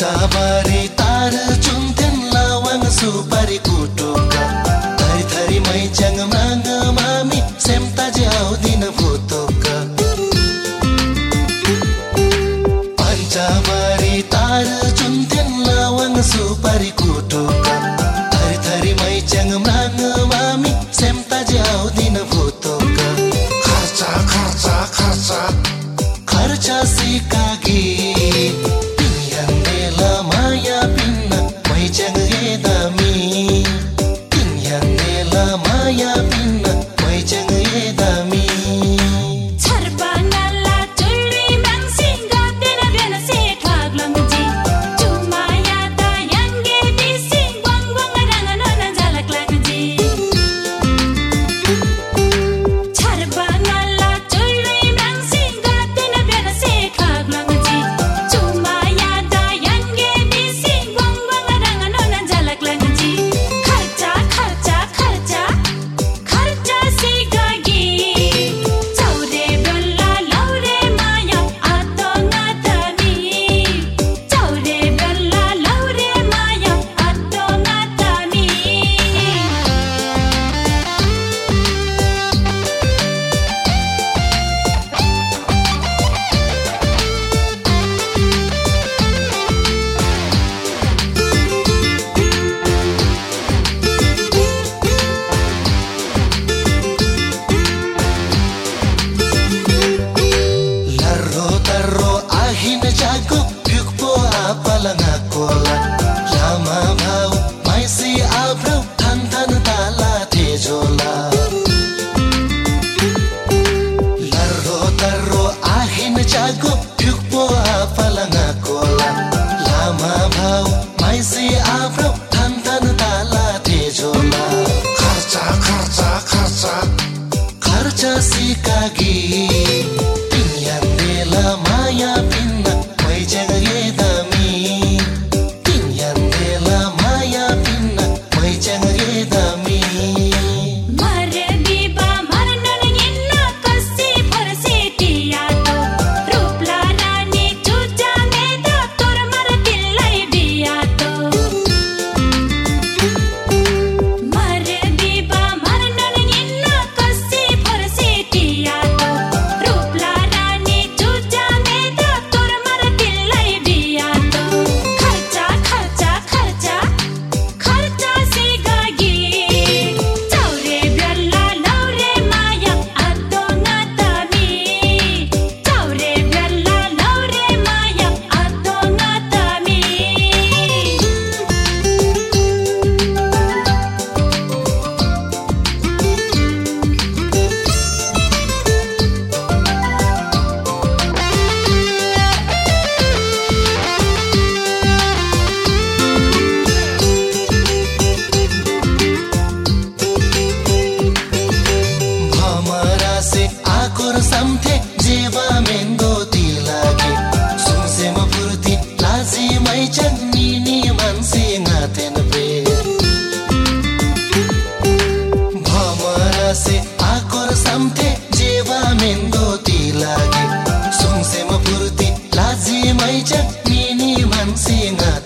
chaparita. लामा भाउ माइसी आफ्नो खर्च खर्च खर्च खर्च सिकागी Jack Mini One Singer